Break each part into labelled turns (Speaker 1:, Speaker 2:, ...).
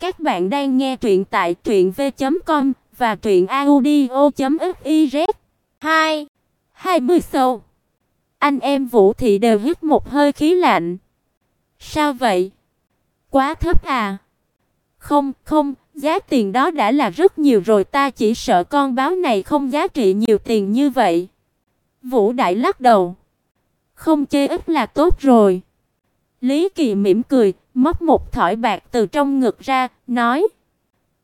Speaker 1: Các bạn đang nghe truyện tại truyệnv.com và truyệnaudio.fiz. 2. 20 sâu. Anh em Vũ Thị đều hít một hơi khí lạnh. Sao vậy? Quá thấp à? Không, không, giá tiền đó đã là rất nhiều rồi, ta chỉ sợ con báo này không giá trị nhiều tiền như vậy. Vũ Đại lắc đầu. Không chê ít là tốt rồi. Lý Kỳ mỉm cười, móc một thỏi bạc từ trong ngực ra, nói: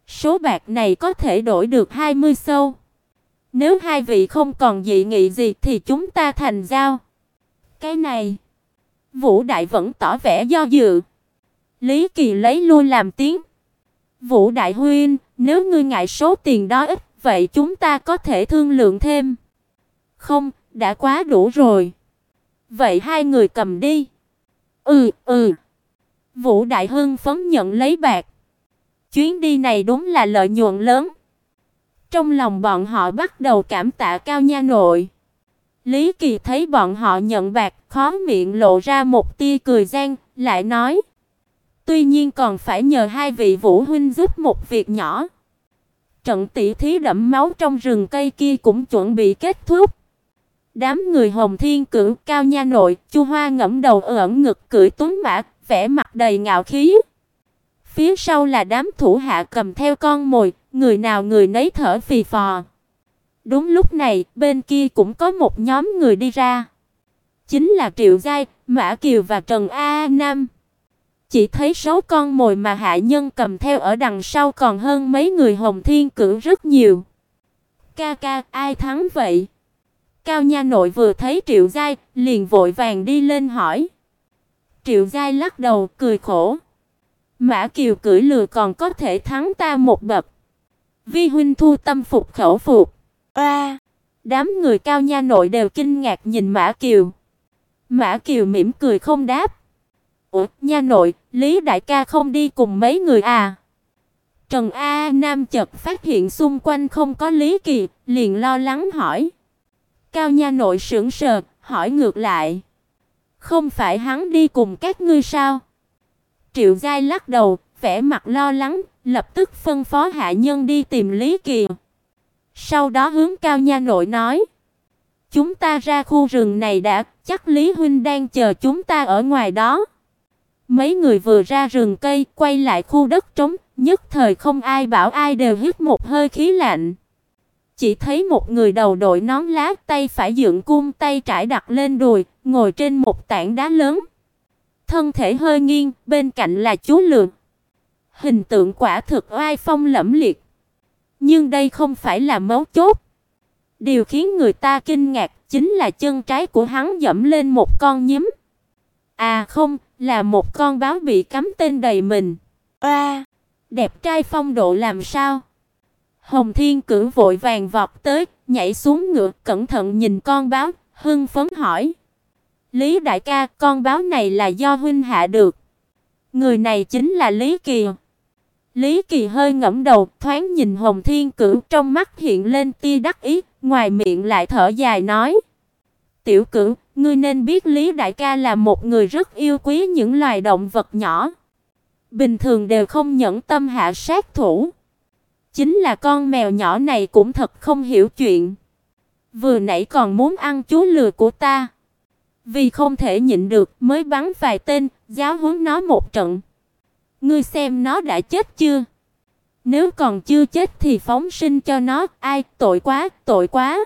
Speaker 1: "Số bạc này có thể đổi được 20 sâu. Nếu hai vị không còn dị nghị gì thì chúng ta thành giao." Cái này, Vũ Đại vẫn tỏ vẻ do dự. Lý Kỳ lấy lui làm tiếng. "Vũ Đại huynh, nếu ngươi ngại số tiền đó ít, vậy chúng ta có thể thương lượng thêm." "Không, đã quá đủ rồi." "Vậy hai người cầm đi." "Ừ, ừ." Vũ Đại Hưng phấn nhận lấy bạc. Chuyến đi này đúng là lợi nhuận lớn. Trong lòng bọn họ bắt đầu cảm tạ Cao nha nội. Lý Kỳ thấy bọn họ nhận bạc, khó miệng lộ ra một tia cười gian, lại nói: "Tuy nhiên còn phải nhờ hai vị Vũ huynh giúp một việc nhỏ." Trận tỷ thí đẫm máu trong rừng cây kia cũng chuẩn bị kết thúc. Đám người Hồng Thiên Cửu, Cao nha nội, Chu Hoa ngẫm đầu ẩn ngực cưỡi tuấn mã, vẻ mặt đầy ngạo khí. Phía sau là đám thủ hạ cầm theo con mồi, người nào người nấy thở phì phò. Đúng lúc này, bên kia cũng có một nhóm người đi ra. Chính là Triệu Giai, Mã Kiều và Trần A Nam. Chỉ thấy số con mồi mà hạ nhân cầm theo ở đằng sau còn hơn mấy người Hồng Thiên Cử rất nhiều. Ca ca, ai thắng vậy? Cao nha nội vừa thấy Triệu Giai, liền vội vàng đi lên hỏi. Triệu Giai lắc đầu cười khổ. Mã Kiều cưỡi lừa còn có thể thắng ta một bậc. Vi huynh thu tâm phục khẩu phục. A! đám người cao nha nội đều kinh ngạc nhìn Mã Kiều. Mã Kiều mỉm cười không đáp. Ủa, nha nội, Lý đại ca không đi cùng mấy người à? Trần A Nam chợt phát hiện xung quanh không có Lý Kỳ, liền lo lắng hỏi. Cao nha nội sững sờ, hỏi ngược lại. Không phải hắn đi cùng các ngươi sao? Triệu Gai lắc đầu, vẻ mặt lo lắng, lập tức phân phó hạ nhân đi tìm Lý Kỳ. Sau đó hướng Cao Nha nội nói: "Chúng ta ra khu rừng này đã, chắc Lý huynh đang chờ chúng ta ở ngoài đó." Mấy người vừa ra rừng cây, quay lại khu đất trống, nhất thời không ai bảo ai đều hít một hơi khí lạnh. Chỉ thấy một người đầu đội nón lá, tay phải dựng cung, tay trái đặt lên đùi, ngồi trên một tảng đá lớn. Thân thể hơi nghiêng, bên cạnh là chú Lược. Hình tượng quả thực oai phong lẫm liệt. Nhưng đây không phải là mấu chốt. Điều khiến người ta kinh ngạc chính là chân trái của hắn dẫm lên một con nhím. À không, là một con báo bị cắm tên đầy mình. A, đẹp trai phong độ làm sao? Hồng Thiên Cửu vội vàng vọt tới, nhảy xuống ngựa, cẩn thận nhìn con báo, hưng phấn hỏi: "Lý đại ca, con báo này là do huynh hạ được?" Người này chính là Lý Kỳ. Lý Kỳ hơi ngẫm đầu, thoáng nhìn Hồng Thiên Cửu, trong mắt hiện lên tia đắc ý, ngoài miệng lại thở dài nói: "Tiểu Cửu, ngươi nên biết Lý đại ca là một người rất yêu quý những loài động vật nhỏ, bình thường đều không nhẫn tâm hạ sát thủ." Chính là con mèo nhỏ này cũng thật không hiểu chuyện. Vừa nãy còn muốn ăn chú lừa của ta. Vì không thể nhịn được mới bắn vài tên, giáo huấn nó một trận. Ngươi xem nó đã chết chưa? Nếu còn chưa chết thì phóng sinh cho nó, ai tội quá, tội quá.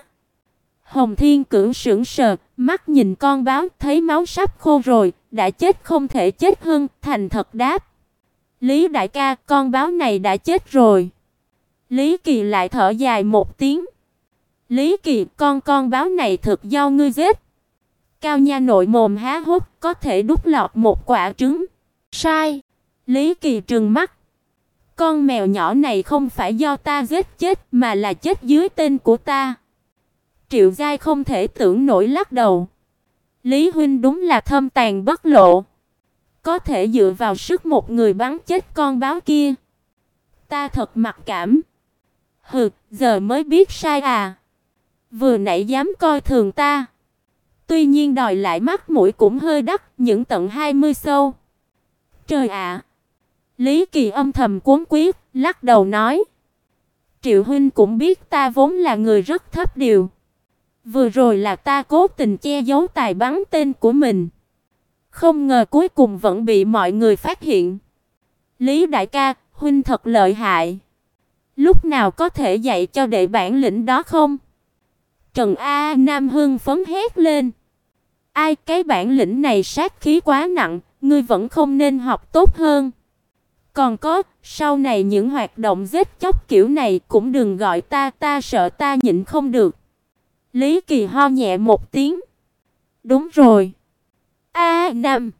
Speaker 1: Hồng Thiên Cửu sững sờ, mắt nhìn con báo, thấy máu sắp khô rồi, đã chết không thể chết hơn, thành thật đáp. Lý đại ca, con báo này đã chết rồi. Lý Kỳ lại thở dài một tiếng. Lý Kỳ, con con báo này thực do ngươi giết. Cao nha nội mồm há hốc, có thể đút lọt một quả trứng. Sai. Lý Kỳ trừng mắt. Con mèo nhỏ này không phải do ta giết chết mà là chết dưới tên của ta. Triệu Giai không thể tưởng nổi lắc đầu. Lý huynh đúng là thâm tàn bất lộ. Có thể dựa vào sức một người bắn chết con báo kia. Ta thật mặc cảm. Hừ, giờ mới biết sai à. Vừa nãy dám coi thường ta. Tuy nhiên đòi lại mắt mũi cũng hơi đắt, những tận 20 sâu. Trời ạ. Lý Kỳ âm thầm cuốn quyết, lắc đầu nói: "Triệu huynh cũng biết ta vốn là người rất thấp điều. Vừa rồi là ta cố tình che giấu tài bắn tên của mình, không ngờ cuối cùng vẫn bị mọi người phát hiện. Lý đại ca, huynh thật lợi hại. Lúc nào có thể dạy cho đệ bản lĩnh đó không?" Trần A Nam hưng phấn hét lên. Ai cái bản lĩnh này sát khí quá nặng, ngươi vẫn không nên học tốt hơn. Còn có, sau này những hoạt động giết chóc kiểu này cũng đừng gọi ta, ta sợ ta nhịn không được. Lý Kỳ ho nhẹ một tiếng. Đúng rồi. A Nam.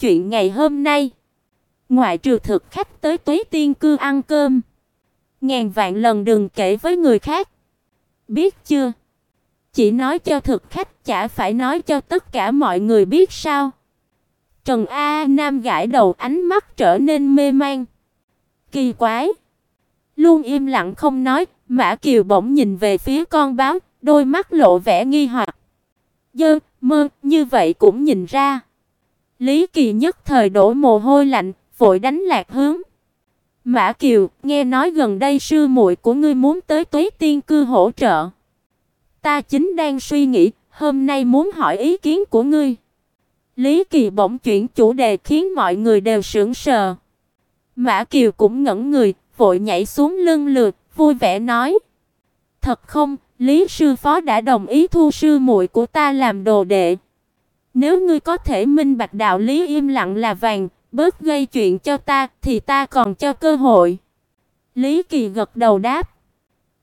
Speaker 1: Chuyện ngày hôm nay, ngoại trừ thực khách tới Tuế Tiên cư ăn cơm, ngàn vạn lần đừng kể với người khác. Biết chưa? Chỉ nói cho thực khách chả phải nói cho tất cả mọi người biết sao? Trần A Nam gãi đầu, ánh mắt trở nên mê man. Kỳ quái, luôn im lặng không nói, Mã Kiều bỗng nhìn về phía con báo, đôi mắt lộ vẻ nghi hoặc. Dơ, mơ, như vậy cũng nhìn ra. Lý Kỳ nhất thời đổ mồ hôi lạnh, vội đánh lạc hướng. Mã Kiều, nghe nói gần đây sư muội của ngươi muốn tới Tuế Tiên cư hỗ trợ. Ta chính đang suy nghĩ, hôm nay muốn hỏi ý kiến của ngươi. Lý Kỳ bỗng chuyển chủ đề khiến mọi người đều sững sờ. Mã Kiều cũng ngẩn người, vội nhảy xuống lưng lượt, vui vẻ nói: "Thật không, Lý sư phó đã đồng ý thu sư muội của ta làm đồ đệ. Nếu ngươi có thể minh bạch đạo lý im lặng là vàng, bớt gây chuyện cho ta thì ta còn cho cơ hội." Lý Kỳ gật đầu đáp: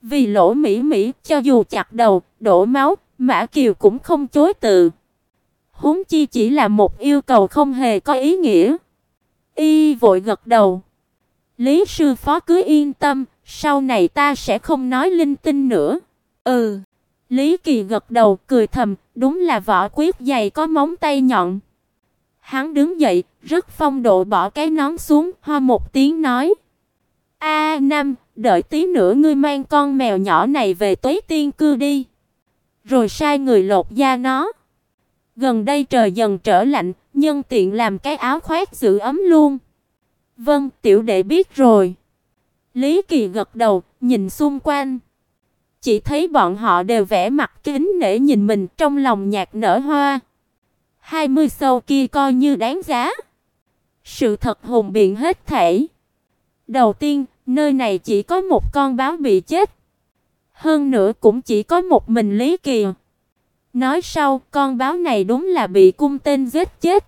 Speaker 1: "Vì lỗ mỹ mỹ, cho dù chặt đầu, đổ máu, Mã Kiều cũng không chối từ." huống chi chỉ là một yêu cầu không hề có ý nghĩa. Y vội gật đầu. Lý sư phó cứ yên tâm, sau này ta sẽ không nói linh tinh nữa. Ừ. Lý Kỳ gật đầu cười thầm, đúng là võ quyết dày có móng tay nhọn. Hắn đứng dậy, rất phong độ bỏ cái nón xuống, ho một tiếng nói: "A Nam, đợi tí nữa ngươi mang con mèo nhỏ này về Tuế Tiên cư đi." Rồi sai người lột da nó. Gần đây trời dần trở lạnh, nhân tiện làm cái áo khoác giữ ấm luôn. Vâng, tiểu đệ biết rồi. Lý Kỳ gật đầu, nhìn xung quanh. Chỉ thấy bọn họ đều vẻ mặt kính nể nhìn mình trong lòng nhạc nở hoa. hai mươi sâu kia coi như đáng giá. Sự thật hùng biện hết thảy. Đầu tiên, nơi này chỉ có một con báo bị chết. Hơn nữa cũng chỉ có một mình Lý Kỳ. Nói sau, con báo này đúng là bị cung tên giết chết.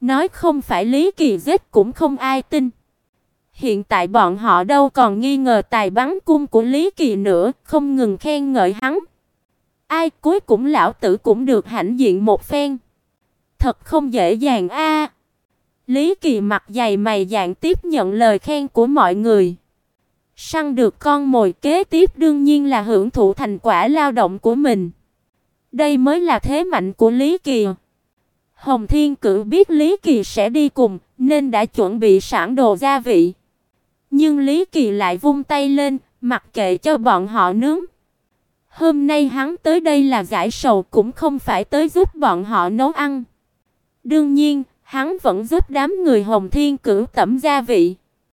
Speaker 1: Nói không phải Lý Kỳ giết cũng không ai tin. Hiện tại bọn họ đâu còn nghi ngờ tài bắn cung của Lý Kỳ nữa, không ngừng khen ngợi hắn. Ai cuối cùng lão tử cũng được hãnh diện một phen. Thật không dễ dàng a. Lý Kỳ mặt dày mày dạn tiếp nhận lời khen của mọi người. Săn được con mồi kế tiếp đương nhiên là hưởng thụ thành quả lao động của mình. Đây mới là thế mạnh của Lý Kỳ. Hồng Thiên Cử biết Lý Kỳ sẽ đi cùng, nên đã chuẩn bị sẵn đồ gia vị. Nhưng Lý Kỳ lại vung tay lên, mặc kệ cho bọn họ nướng. Hôm nay hắn tới đây là giải sầu cũng không phải tới giúp bọn họ nấu ăn. Đương nhiên, hắn vẫn giúp đám người Hồng Thiên Cửu tẩm gia vị.